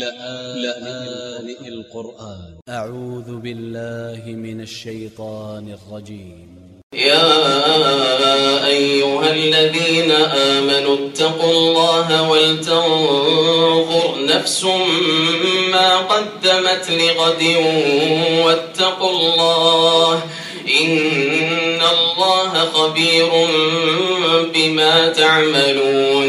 لآن القرآن. أ ع و ذ ب ا ل ل ه من ا ل ش ي ط ا ن ا ل ج ي م يا أيها الذين آمنوا اتقوا الله ولتنظر نفس ما قدمت لغد واتقوا الله إن الله خبير بما تعملون.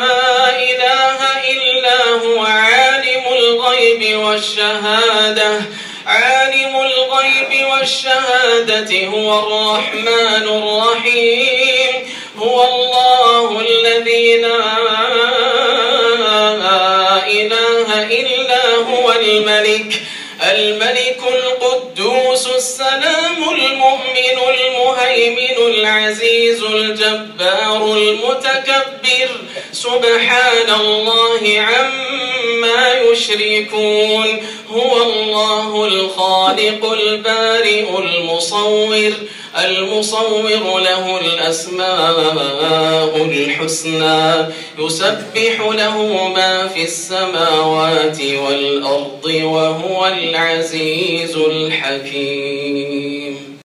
الغيب والشهادة. عالم الغيب والشهادة هو الرحمن الرحيم. هو الله الذي لا إله إلا هو الملك. الملك القدوس السلام المؤمن المهيمن العزيز الجبار المتكبر. سبحان الله عما يشركون هو الله الخالق البارئ المصور المصور له الأسماء الحسنى يسبح له ما في السماوات والأرض وهو العزيز الحكيم.